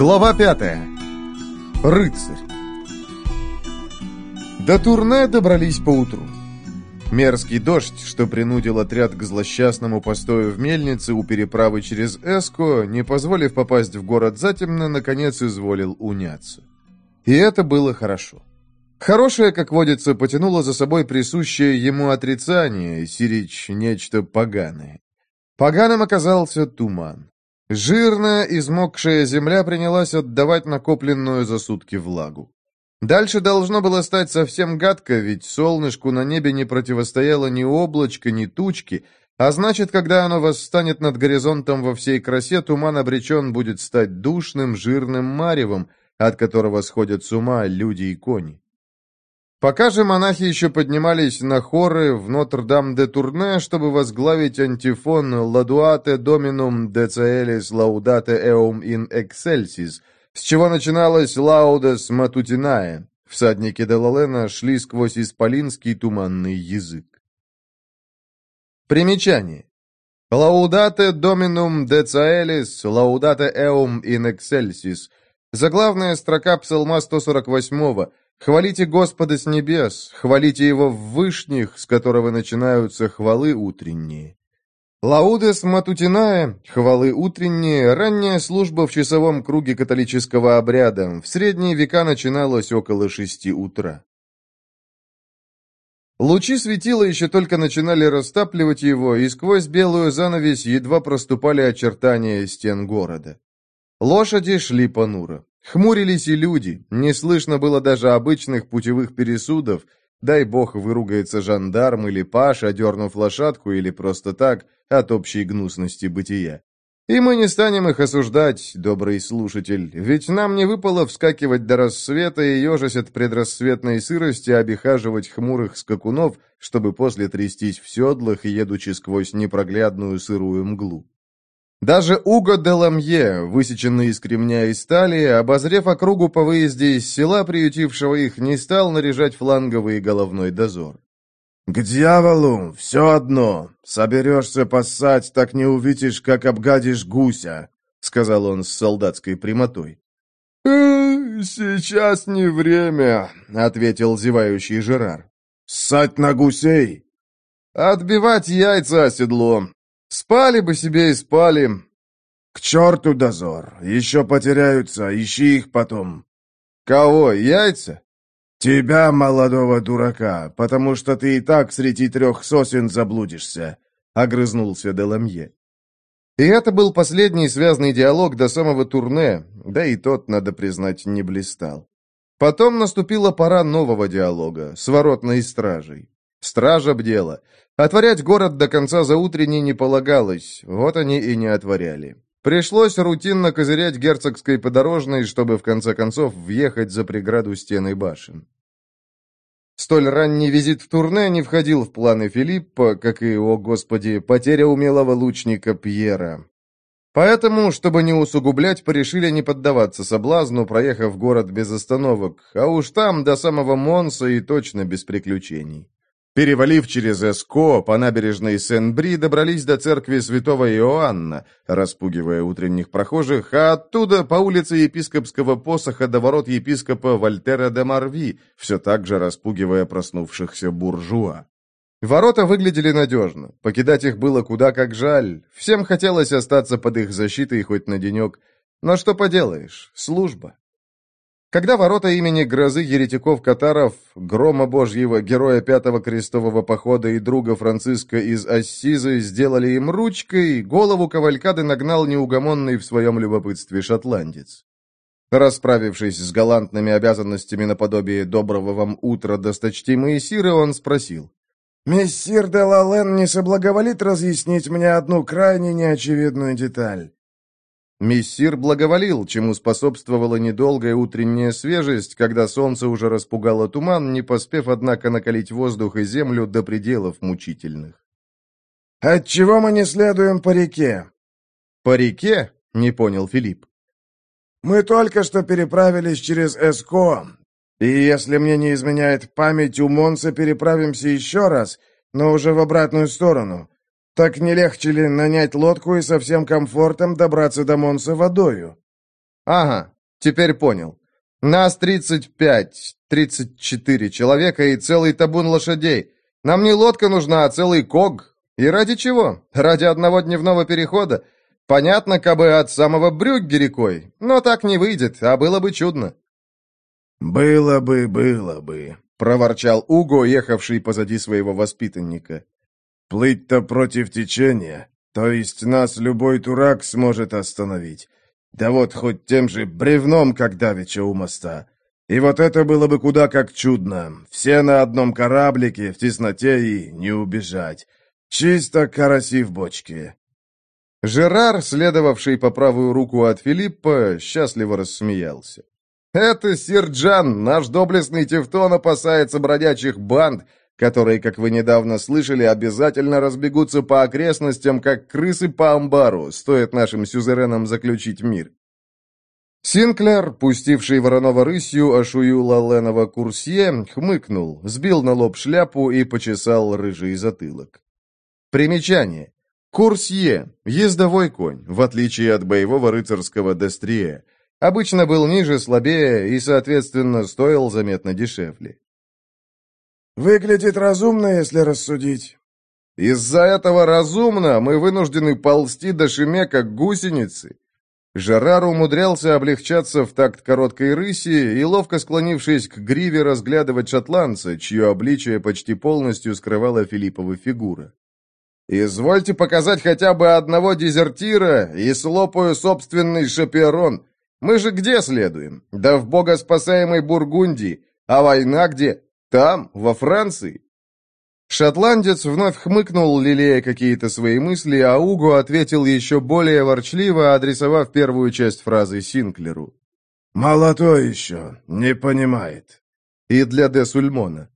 Глава пятая. Рыцарь. До турне добрались поутру. Мерзкий дождь, что принудил отряд к злосчастному постою в мельнице у переправы через Эско, не позволив попасть в город затемно, наконец изволил уняться. И это было хорошо. Хорошее, как водится, потянуло за собой присущее ему отрицание, сирич нечто поганое. Поганым оказался туман. Жирная, измокшая земля принялась отдавать накопленную за сутки влагу. Дальше должно было стать совсем гадко, ведь солнышку на небе не противостояло ни облачко, ни тучки, а значит, когда оно восстанет над горизонтом во всей красе, туман обречен будет стать душным, жирным маревом, от которого сходят с ума люди и кони. Пока же монахи еще поднимались на хоры в Нотр-Дам-де-Турне, чтобы возглавить антифон «Ладуате доминум caelis laudate eum in excelsis», с чего начиналось «Laudес matutinae». Всадники Делалена шли сквозь исполинский туманный язык. Примечание. «Laudate dominum de caelis, laudate eum in excelsis». Заглавная строка псалма 148-го Хвалите Господа с небес, хвалите Его в вышних, с которого начинаются хвалы утренние. Лаудес Матутиная, хвалы утренние, ранняя служба в часовом круге католического обряда, в средние века начиналась около шести утра. Лучи светила еще только начинали растапливать его, и сквозь белую занавесь едва проступали очертания стен города. Лошади шли понуро. Хмурились и люди, не слышно было даже обычных путевых пересудов, дай бог выругается жандарм или паш, одернув лошадку или просто так, от общей гнусности бытия. И мы не станем их осуждать, добрый слушатель, ведь нам не выпало вскакивать до рассвета и ежась от предрассветной сырости обихаживать хмурых скакунов, чтобы после трястись в седлах, едучи сквозь непроглядную сырую мглу. Даже Уго де Ламье, высеченный из кремня и стали, обозрев округу по выезде из села, приютившего их, не стал наряжать фланговый и головной дозор. «К дьяволу! Все одно! Соберешься поссать, так не увидишь, как обгадишь гуся!» — сказал он с солдатской прямотой. «Э, «Сейчас не время», — ответил зевающий Жерар. «Ссать на гусей!» «Отбивать яйца о седло. Спали бы себе и спали. К черту дозор. Еще потеряются, ищи их потом. Кого, яйца? Тебя, молодого дурака, потому что ты и так среди трех сосен заблудишься, огрызнулся Деламье. И это был последний связанный диалог до самого турне, да и тот, надо признать, не блистал. Потом наступила пора нового диалога с воротной стражей. Стража бдела. Отворять город до конца заутренней не полагалось, вот они и не отворяли. Пришлось рутинно козырять герцогской подорожной, чтобы в конце концов въехать за преграду стены башен. Столь ранний визит в турне не входил в планы Филиппа, как и, о господи, потеря умелого лучника Пьера. Поэтому, чтобы не усугублять, порешили не поддаваться соблазну, проехав город без остановок, а уж там до самого Монса и точно без приключений. Перевалив через Эско, по набережной Сен-Бри добрались до церкви святого Иоанна, распугивая утренних прохожих, а оттуда по улице епископского посоха до ворот епископа Вольтера де Марви, все так же распугивая проснувшихся буржуа. Ворота выглядели надежно, покидать их было куда как жаль, всем хотелось остаться под их защитой хоть на денек, но что поделаешь, служба. Когда ворота имени грозы еретиков-катаров, грома божьего, героя Пятого крестового похода и друга Франциска из Ассизы сделали им ручкой, голову кавалькады нагнал неугомонный в своем любопытстве шотландец. Расправившись с галантными обязанностями наподобие «доброго вам утра» досточтимые сиры, он спросил. «Мессир де Лален не соблаговолит разъяснить мне одну крайне неочевидную деталь?» Мессир благоволил, чему способствовала недолгая утренняя свежесть, когда солнце уже распугало туман, не поспев, однако, накалить воздух и землю до пределов мучительных. «Отчего мы не следуем по реке?» «По реке?» — не понял Филипп. «Мы только что переправились через Эско, и, если мне не изменяет память, у Монса переправимся еще раз, но уже в обратную сторону. Так не легче ли нанять лодку и со всем комфортом добраться до Монса водою? Ага, теперь понял. Нас 35, 34 человека и целый табун лошадей. Нам не лодка нужна, а целый ког. И ради чего? Ради одного дневного перехода? Понятно, кабы от самого Брюгге рекой, но так не выйдет, а было бы чудно. «Было бы, было бы», — проворчал Уго, ехавший позади своего воспитанника. «Плыть-то против течения, то есть нас любой дурак сможет остановить. Да вот хоть тем же бревном, как давеча у моста. И вот это было бы куда как чудно. Все на одном кораблике, в тесноте и не убежать. Чисто караси в бочке». Жерар, следовавший по правую руку от Филиппа, счастливо рассмеялся. «Это Сирджан, наш доблестный Тевтон опасается бродячих банд, которые, как вы недавно слышали, обязательно разбегутся по окрестностям, как крысы по амбару, стоит нашим сюзеренам заключить мир. Синклер, пустивший Воронова рысью Ашую Лаленова курсье, хмыкнул, сбил на лоб шляпу и почесал рыжий затылок. Примечание. Курсье – ездовой конь, в отличие от боевого рыцарского Дестрие. Обычно был ниже, слабее и, соответственно, стоил заметно дешевле. Выглядит разумно, если рассудить. Из-за этого разумно мы вынуждены ползти до Шеме, как гусеницы. Жерар умудрялся облегчаться в такт короткой рыси и, ловко склонившись к гриве, разглядывать шотландца, чье обличие почти полностью скрывала Филиппова фигура. «Извольте показать хотя бы одного дезертира и слопаю собственный шаперон. Мы же где следуем? Да в богоспасаемой Бургундии. А война где? Там, во Франции?» Шотландец вновь хмыкнул, лелея какие-то свои мысли, а Уго ответил еще более ворчливо, адресовав первую часть фразы Синклеру. «Молодой еще, не понимает». И для де Сульмона.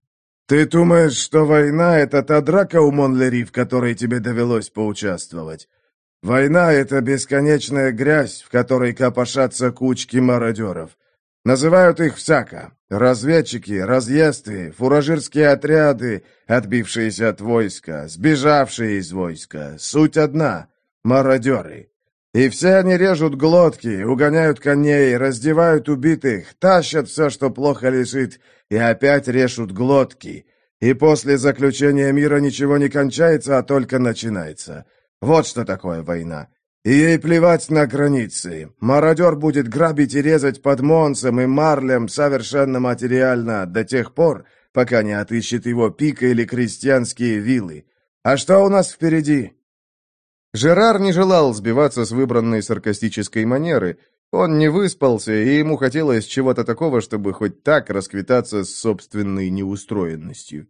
«Ты думаешь, что война — это та драка у Монлери, в которой тебе довелось поучаствовать? Война — это бесконечная грязь, в которой копошатся кучки мародеров. Называют их всяко. Разведчики, разъезды, фуражирские отряды, отбившиеся от войска, сбежавшие из войска. Суть одна — мародеры. И все они режут глотки, угоняют коней, раздевают убитых, тащат все, что плохо лежит, и опять режут глотки. И после заключения мира ничего не кончается, а только начинается. Вот что такое война. И ей плевать на границы. Мародер будет грабить и резать под Монсом и Марлем совершенно материально до тех пор, пока не отыщет его пика или крестьянские виллы. А что у нас впереди? Жерар не желал сбиваться с выбранной саркастической манеры. Он не выспался, и ему хотелось чего-то такого, чтобы хоть так расквитаться с собственной неустроенностью.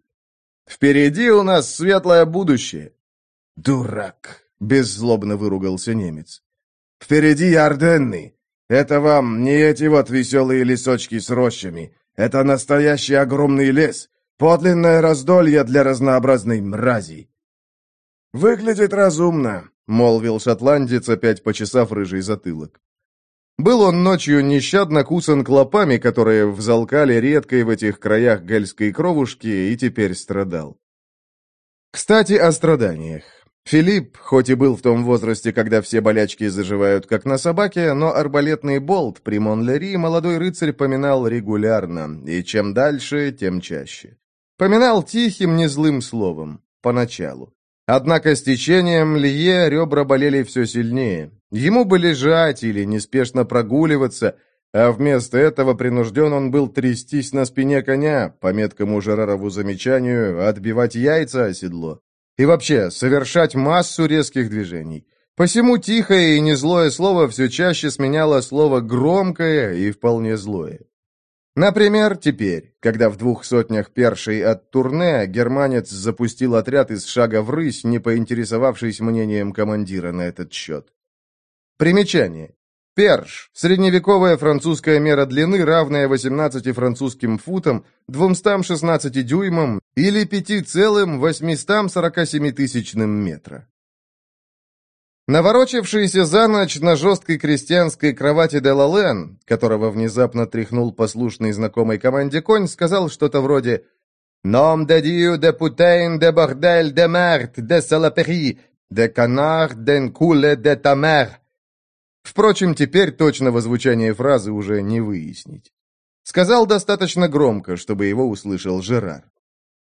«Впереди у нас светлое будущее!» «Дурак!» Беззлобно выругался немец. «Впереди Орденны. Это вам не эти вот веселые лесочки с рощами. Это настоящий огромный лес. Подлинное раздолье для разнообразной мрази». «Выглядит разумно», — молвил шотландец, опять почесав рыжий затылок. Был он ночью нещадно кусан клопами, которые взалкали редкой в этих краях гальской кровушки, и теперь страдал. Кстати, о страданиях. Филипп, хоть и был в том возрасте, когда все болячки заживают как на собаке, но арбалетный болт при Монлери молодой рыцарь поминал регулярно, и чем дальше, тем чаще. Поминал тихим, незлым словом, поначалу. Однако с течением Лье ребра болели все сильнее. Ему бы лежать или неспешно прогуливаться, а вместо этого принужден он был трястись на спине коня, по меткому Жерарову замечанию, отбивать яйца о седло. И вообще, совершать массу резких движений. Посему тихое и незлое слово все чаще сменяло слово громкое и вполне злое. Например, теперь, когда в двух сотнях першей от турне германец запустил отряд из шага в рысь, не поинтересовавшись мнением командира на этот счет. Примечание. Перш – средневековая французская мера длины, равная 18 французским футам, 216 дюймам или 5,847 тысячным метра. Наворочившийся за ночь на жесткой крестьянской кровати Делален, которого внезапно тряхнул послушный знакомой команде конь, сказал что-то вроде «Ном де дью де путейн де бордель де мерт де салапери де канар ден куле де тамер» Впрочем, теперь точного звучания фразы уже не выяснить. Сказал достаточно громко, чтобы его услышал Жерар.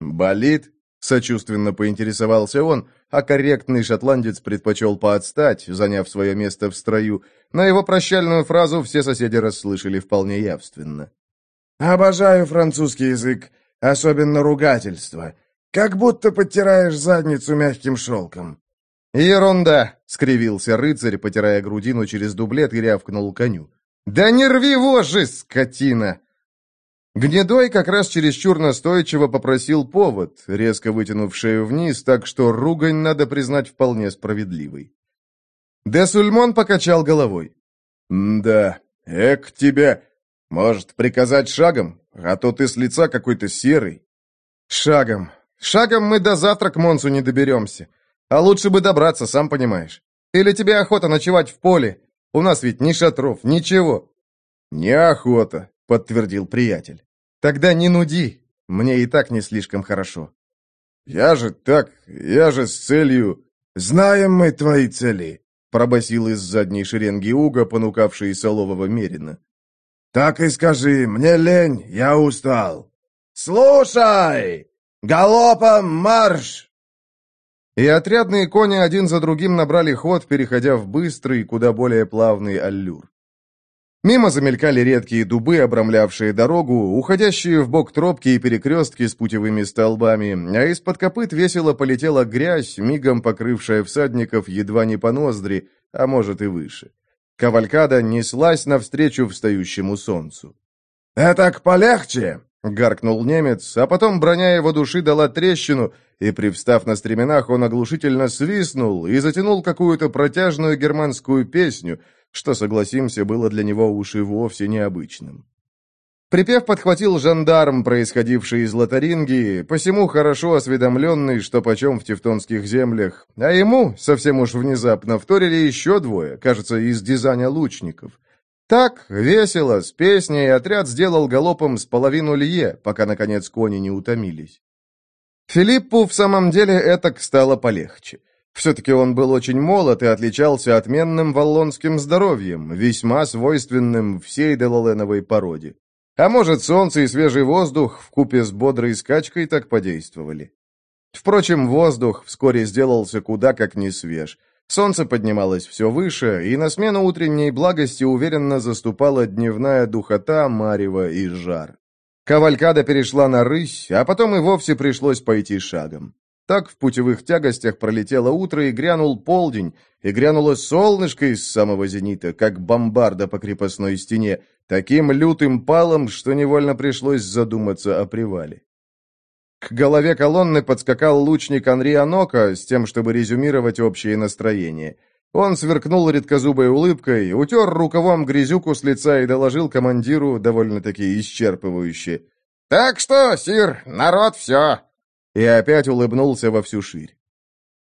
«Болит?» — сочувственно поинтересовался он, а корректный шотландец предпочел поотстать, заняв свое место в строю. На его прощальную фразу все соседи расслышали вполне явственно. «Обожаю французский язык, особенно ругательство. Как будто подтираешь задницу мягким шелком». «Ерунда!» — скривился рыцарь, потирая грудину через дублет и рявкнул коню. «Да не рви вожжи, скотина!» Гнедой как раз чересчур настойчиво попросил повод, резко вытянув шею вниз, так что ругань, надо признать, вполне справедливой. Де Сульмон покачал головой. «Да, эк тебя! Может, приказать шагом? А то ты с лица какой-то серый». «Шагом. Шагом мы до завтра к Монсу не доберемся. А лучше бы добраться, сам понимаешь. Или тебе охота ночевать в поле? У нас ведь ни шатров, ничего». «Неохота», — подтвердил приятель. «Тогда не нуди. Мне и так не слишком хорошо». «Я же так, я же с целью...» «Знаем мы твои цели», — пробасил из задней шеренги Уга, понукавший Солового Мерина. «Так и скажи, мне лень, я устал». «Слушай! Галопом марш!» И отрядные кони один за другим набрали ход, переходя в быстрый, куда более плавный аллюр. Мимо замелькали редкие дубы, обрамлявшие дорогу, уходящие в бок тропки и перекрестки с путевыми столбами, а из-под копыт весело полетела грязь, мигом покрывшая всадников едва не по ноздри, а может и выше. Кавалькада неслась навстречу встающему солнцу. «Этак полегче!» — гаркнул немец, а потом броня его души дала трещину, и, привстав на стременах, он оглушительно свистнул и затянул какую-то протяжную германскую песню, что, согласимся, было для него уж и вовсе необычным. Припев подхватил жандарм, происходивший из Лотарингии, посему хорошо осведомленный, что почем в тевтонских землях, а ему, совсем уж внезапно, вторили еще двое, кажется, из дизайна лучников. Так, весело, с песней, отряд сделал галопом с половину лье, пока, наконец, кони не утомились. Филиппу в самом деле это стало полегче. Все-таки он был очень молод и отличался отменным валлонским здоровьем, весьма свойственным всей делаленовой породе. А может, солнце и свежий воздух в купе с бодрой скачкой так подействовали. Впрочем, воздух вскоре сделался куда как не свеж. Солнце поднималось все выше, и на смену утренней благости уверенно заступала дневная духота, марево и жар. Кавалькада перешла на рысь, а потом и вовсе пришлось пойти шагом. Так в путевых тягостях пролетело утро и грянул полдень, и грянуло солнышко из самого зенита, как бомбарда по крепостной стене, таким лютым палом, что невольно пришлось задуматься о привале. К голове колонны подскакал лучник Анри Анока с тем, чтобы резюмировать общее настроение. Он сверкнул редкозубой улыбкой, утер рукавом грязюку с лица и доложил командиру довольно-таки исчерпывающе. «Так что, сир, народ все!» И опять улыбнулся во всю ширь.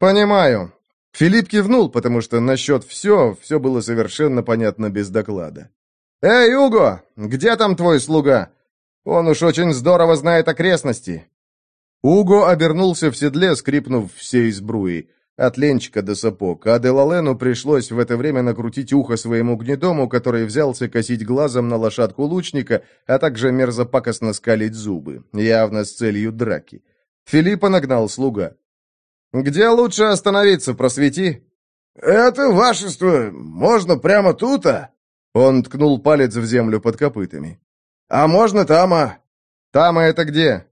«Понимаю». Филипп кивнул, потому что насчет «все» все было совершенно понятно без доклада. «Эй, Уго, где там твой слуга? Он уж очень здорово знает окрестности». Уго обернулся в седле, скрипнув всей сбруи от ленчика до сапог, а Делалену пришлось в это время накрутить ухо своему гнедому, который взялся косить глазом на лошадку лучника, а также мерзопакостно скалить зубы, явно с целью драки. Филиппа нагнал слуга. «Где лучше остановиться, просвети?» «Это вашество, можно прямо тут-а?» Он ткнул палец в землю под копытами. «А можно тама?» «Тама это где?»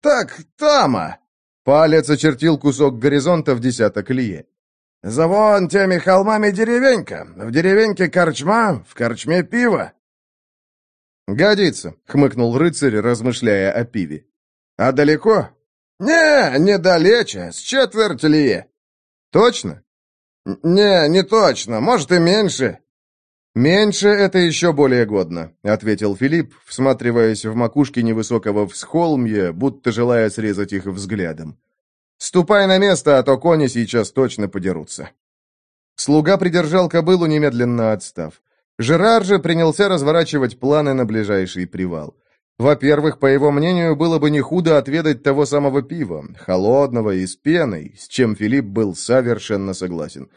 «Так, тама!» Палец очертил кусок горизонта в десяток лие. «За вон теми холмами деревенька. В деревеньке корчма, в корчме пиво». «Годится», — хмыкнул рыцарь, размышляя о пиве. «А далеко?» «Не, недалече, с четверть лие». «Точно?» «Не, не точно, может и меньше». «Меньше — это еще более годно», — ответил Филипп, всматриваясь в макушки невысокого всхолмья, будто желая срезать их взглядом. «Ступай на место, а то кони сейчас точно подерутся». Слуга придержал кобылу, немедленно отстав. Жерар же принялся разворачивать планы на ближайший привал. Во-первых, по его мнению, было бы не худо отведать того самого пива, холодного и с пеной, с чем Филипп был совершенно согласен.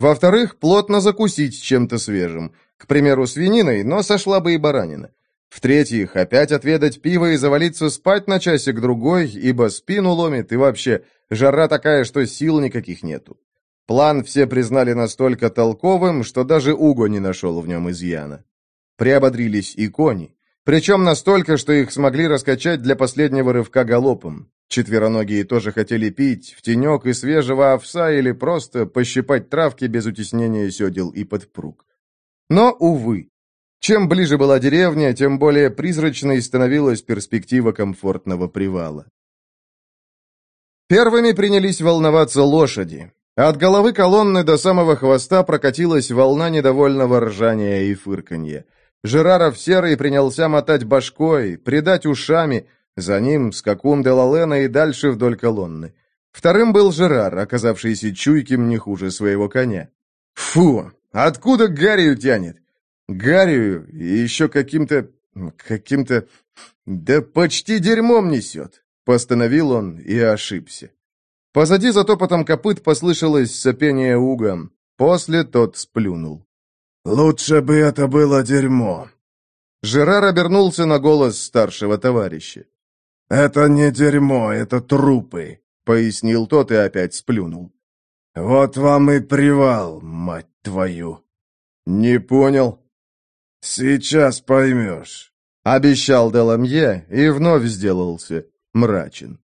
Во-вторых, плотно закусить чем-то свежим. К примеру, свининой, но сошла бы и баранина. В-третьих, опять отведать пиво и завалиться спать на часик-другой, ибо спину ломит, и вообще, жара такая, что сил никаких нету. План все признали настолько толковым, что даже Уго не нашел в нем изъяна. Приободрились и кони. Причем настолько, что их смогли раскачать для последнего рывка галопом. Четвероногие тоже хотели пить, в тенек и свежего овса или просто пощипать травки без утеснения седел и подпруг. Но, увы, чем ближе была деревня, тем более призрачной становилась перспектива комфортного привала. Первыми принялись волноваться лошади. От головы колонны до самого хвоста прокатилась волна недовольного ржания и фырканья. Жераров серый принялся мотать башкой, придать ушами, за ним скакун Делалена и дальше вдоль колонны. Вторым был Жерар, оказавшийся чуйким не хуже своего коня. «Фу! Откуда Гаррию тянет?» «Гаррию и еще каким-то... каким-то... да почти дерьмом несет!» Постановил он и ошибся. Позади за топотом копыт послышалось сопение угом. После тот сплюнул. «Лучше бы это было дерьмо». Жерар обернулся на голос старшего товарища. «Это не дерьмо, это трупы», — пояснил тот и опять сплюнул. «Вот вам и привал, мать твою». «Не понял». «Сейчас поймешь», — обещал Деламье и вновь сделался мрачен.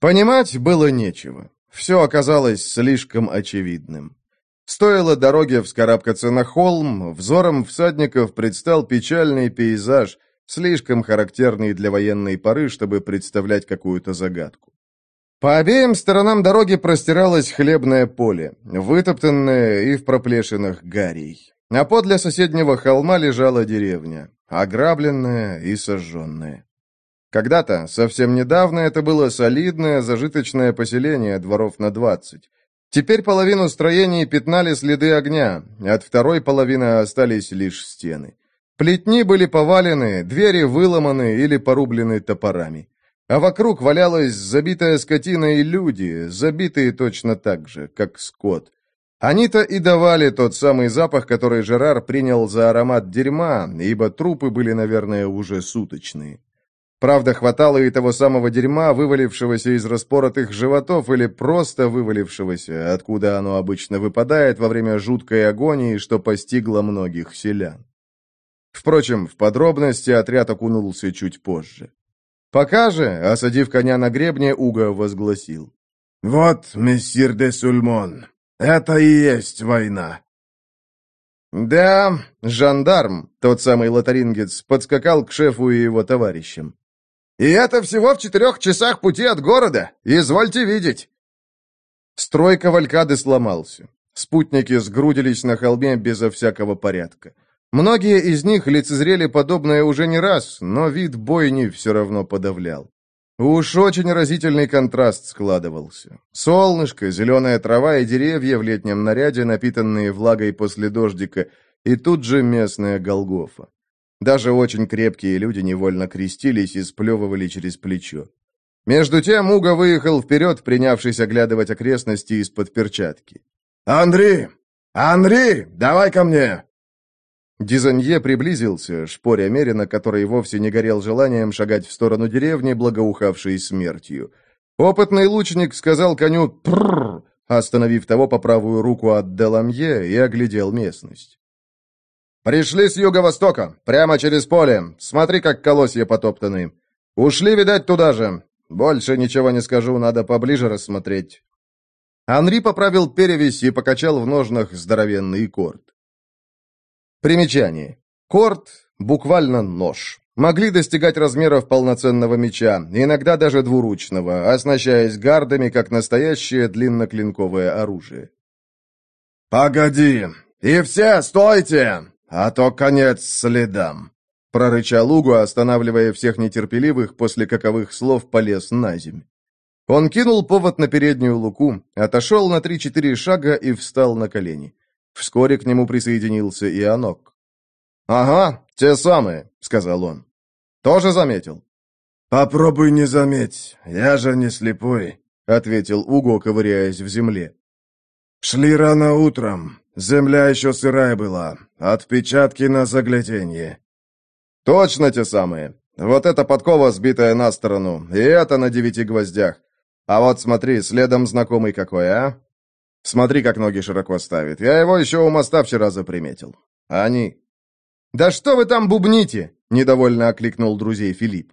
Понимать было нечего. Все оказалось слишком очевидным. Стоило дороге вскарабкаться на холм, взором всадников предстал печальный пейзаж, слишком характерный для военной поры, чтобы представлять какую-то загадку. По обеим сторонам дороги простиралось хлебное поле, вытоптанное и в проплешинах гарей. А подле соседнего холма лежала деревня, ограбленная и сожженная. Когда-то, совсем недавно, это было солидное, зажиточное поселение дворов на двадцать. Теперь половину строений пятнали следы огня, от второй половины остались лишь стены. Плетни были повалены, двери выломаны или порублены топорами. А вокруг валялась забитая скотина и люди, забитые точно так же, как скот. Они-то и давали тот самый запах, который Жерар принял за аромат дерьма, ибо трупы были, наверное, уже суточные. Правда, хватало и того самого дерьма, вывалившегося из распоротых животов или просто вывалившегося, откуда оно обычно выпадает во время жуткой агонии, что постигло многих селян. Впрочем, в подробности отряд окунулся чуть позже. Пока же, осадив коня на гребне, Уго возгласил. «Вот, мессир де Сульмон, это и есть война. Да, жандарм, тот самый лотарингец, подскакал к шефу и его товарищам. И это всего в четырех часах пути от города. Извольте видеть. Строй кавалькады сломался. Спутники сгрудились на холме безо всякого порядка. Многие из них лицезрели подобное уже не раз, но вид бойни все равно подавлял. Уж очень разительный контраст складывался. Солнышко, зеленая трава и деревья в летнем наряде, напитанные влагой после дождика, и тут же местная Голгофа. Даже очень крепкие люди невольно крестились и сплевывали через плечо. Между тем Уга выехал вперед, принявшись оглядывать окрестности из-под перчатки. «Андрей! Андрей! Давай ко мне!» Дизанье приблизился, шпоря Мерина, который вовсе не горел желанием шагать в сторону деревни, благоухавшей смертью. Опытный лучник сказал коню «прррр», остановив того по правую руку от Деламье и оглядел местность. «Пришли с юго-востока, прямо через поле. Смотри, как колосья потоптаны. Ушли, видать, туда же. Больше ничего не скажу, надо поближе рассмотреть». Анри поправил перевесь и покачал в ножнах здоровенный корт. Примечание. Корт — буквально нож. Могли достигать размеров полноценного меча, иногда даже двуручного, оснащаясь гардами, как настоящее длинноклинковое оружие. «Погоди! И все, стойте! «А то конец следам!» — прорычал Угу, останавливая всех нетерпеливых, после каковых слов полез на земь. Он кинул повод на переднюю луку, отошел на три-четыре шага и встал на колени. Вскоре к нему присоединился и Анок. «Ага, те самые», — сказал он. «Тоже заметил?» «Попробуй не заметь, я же не слепой», — ответил Уго, ковыряясь в земле. «Шли рано утром. Земля еще сырая была. Отпечатки на загляденье». «Точно те самые. Вот эта подкова, сбитая на сторону, и это на девяти гвоздях. А вот смотри, следом знакомый какой, а? Смотри, как ноги широко ставит. Я его еще у моста вчера заприметил. Они...» «Да что вы там бубните?» — недовольно окликнул друзей Филипп.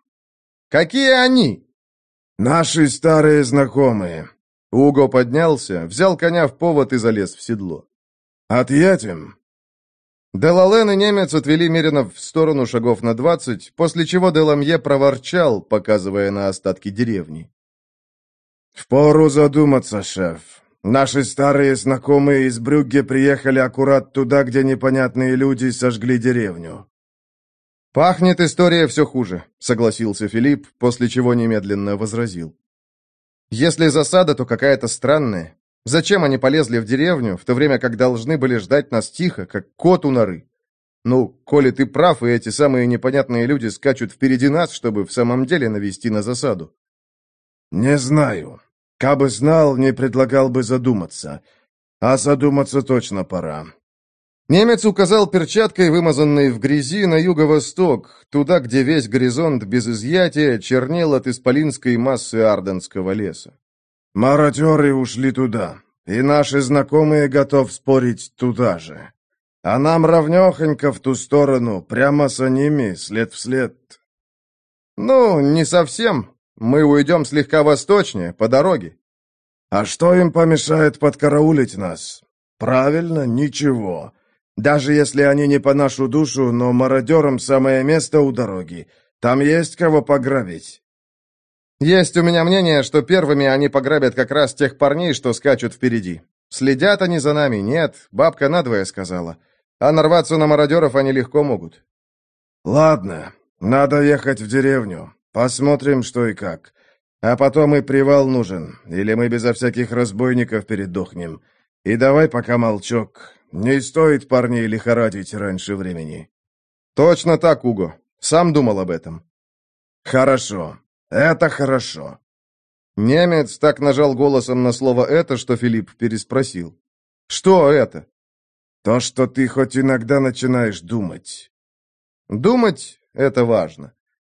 «Какие они?» «Наши старые знакомые». Уго поднялся, взял коня в повод и залез в седло. «Отъедем». Делален и немец отвели Меринов в сторону шагов на двадцать, после чего Деламье проворчал, показывая на остатки деревни. «Впору задуматься, шеф. Наши старые знакомые из Брюгге приехали аккурат туда, где непонятные люди сожгли деревню». «Пахнет история все хуже», — согласился Филипп, после чего немедленно возразил. «Если засада, то какая-то странная. Зачем они полезли в деревню, в то время как должны были ждать нас тихо, как кот у норы? Ну, коли ты прав, и эти самые непонятные люди скачут впереди нас, чтобы в самом деле навести на засаду». «Не знаю. Кабы знал, не предлагал бы задуматься. А задуматься точно пора. Немец указал перчаткой, вымазанной в грязи, на юго-восток, туда, где весь горизонт без изъятия чернел от исполинской массы Арденского леса. «Мародеры ушли туда, и наши знакомые готов спорить туда же. А нам равнехонько в ту сторону, прямо за ними, след в след». «Ну, не совсем. Мы уйдем слегка восточнее, по дороге». «А что им помешает подкараулить нас?» «Правильно, ничего. Даже если они не по нашу душу, но мародерам самое место у дороги. Там есть кого пограбить». «Есть у меня мнение, что первыми они пограбят как раз тех парней, что скачут впереди. Следят они за нами? Нет, бабка надвое сказала. А нарваться на мародеров они легко могут». «Ладно, надо ехать в деревню. Посмотрим, что и как. А потом и привал нужен, или мы безо всяких разбойников передохнем. И давай пока молчок. Не стоит парней лихорадить раньше времени». «Точно так, Уго. Сам думал об этом». «Хорошо. Это хорошо». Немец так нажал голосом на слово «это», что Филипп переспросил. «Что это?» «То, что ты хоть иногда начинаешь думать». «Думать — это важно.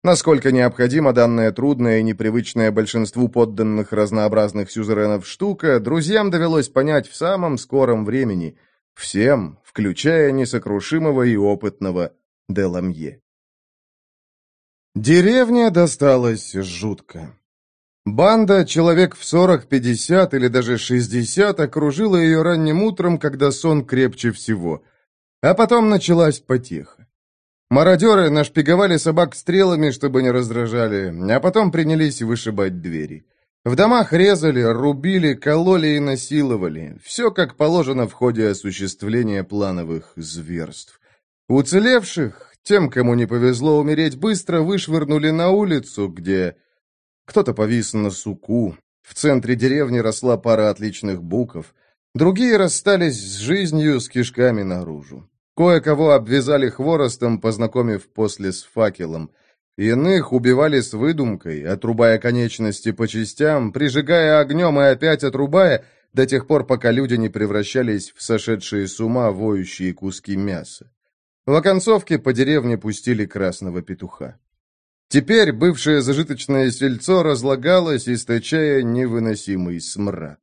Насколько необходима данная трудная и непривычная большинству подданных разнообразных сюзеренов штука, друзьям довелось понять в самом скором времени. Всем, включая несокрушимого и опытного Деламье. Деревня досталась жутко. Банда, человек в 40-50 или даже 60, окружила ее ранним утром, когда сон крепче всего. А потом началась потеха. Мародеры нашпиговали собак стрелами, чтобы не раздражали, а потом принялись вышибать двери. В домах резали, рубили, кололи и насиловали. Все как положено в ходе осуществления плановых зверств. Уцелевших, тем, кому не повезло умереть быстро, вышвырнули на улицу, где... Кто-то повис на суку. В центре деревни росла пара отличных буков. Другие расстались с жизнью с кишками наружу. Кое-кого обвязали хворостом, познакомив после с факелом. Иных убивали с выдумкой, отрубая конечности по частям, прижигая огнем и опять отрубая, до тех пор, пока люди не превращались в сошедшие с ума воющие куски мяса. В оконцовке по деревне пустили красного петуха. Теперь бывшее зажиточное сельцо разлагалось, источая невыносимый смрад.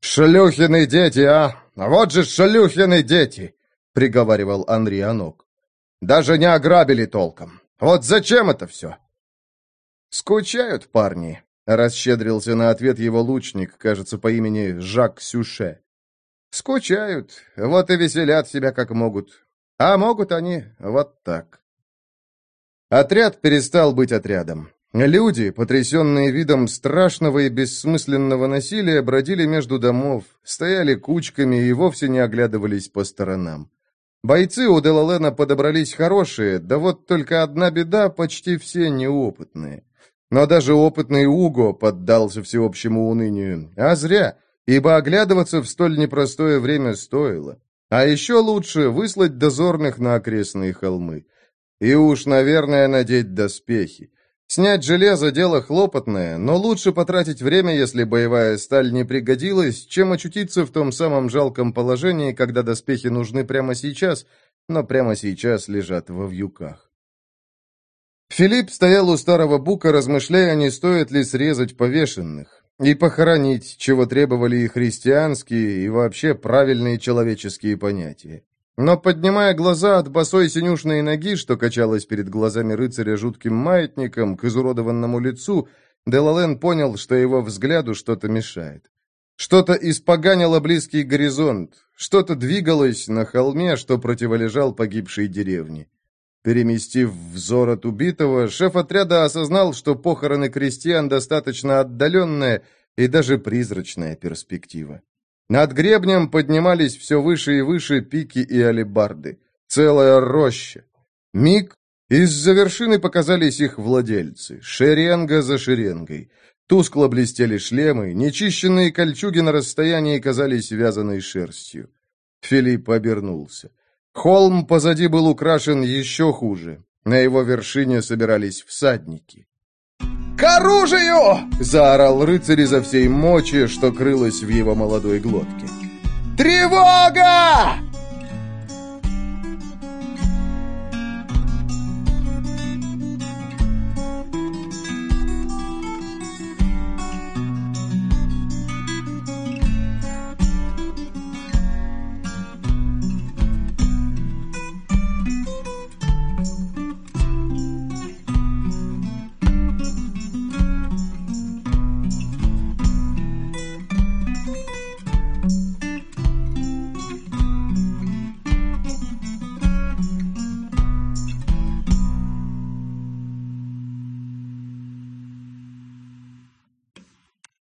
«Шлюхины дети, а! Вот же шлюхины дети!» — приговаривал Анри Анок. «Даже не ограбили толком. Вот зачем это все?» «Скучают парни», — расщедрился на ответ его лучник, кажется, по имени Жак Сюше. «Скучают, вот и веселят себя как могут. А могут они вот так». Отряд перестал быть отрядом. Люди, потрясенные видом страшного и бессмысленного насилия, бродили между домов, стояли кучками и вовсе не оглядывались по сторонам. Бойцы у Делалена подобрались хорошие, да вот только одна беда, почти все неопытные. Но даже опытный Уго поддался всеобщему унынию. А зря, ибо оглядываться в столь непростое время стоило. А еще лучше выслать дозорных на окрестные холмы. И уж, наверное, надеть доспехи. Снять железо – дело хлопотное, но лучше потратить время, если боевая сталь не пригодилась, чем очутиться в том самом жалком положении, когда доспехи нужны прямо сейчас, но прямо сейчас лежат во вьюках. Филипп стоял у старого бука, размышляя, не стоит ли срезать повешенных и похоронить, чего требовали и христианские, и вообще правильные человеческие понятия. Но, поднимая глаза от босой синюшной ноги, что качалась перед глазами рыцаря жутким маятником, к изуродованному лицу, Делален понял, что его взгляду что-то мешает. Что-то испоганило близкий горизонт, что-то двигалось на холме, что противолежал погибшей деревне. Переместив взор от убитого, шеф отряда осознал, что похороны крестьян достаточно отдаленная и даже призрачная перспектива. Над гребнем поднимались все выше и выше пики и алебарды. Целая роща. Миг, из-за вершины показались их владельцы, шеренга за шеренгой. Тускло блестели шлемы, нечищенные кольчуги на расстоянии казались вязаной шерстью. Филипп обернулся. Холм позади был украшен еще хуже. На его вершине собирались всадники. «К оружию!» — заорал рыцарь изо всей мочи, что крылось в его молодой глотке. «Тревога!»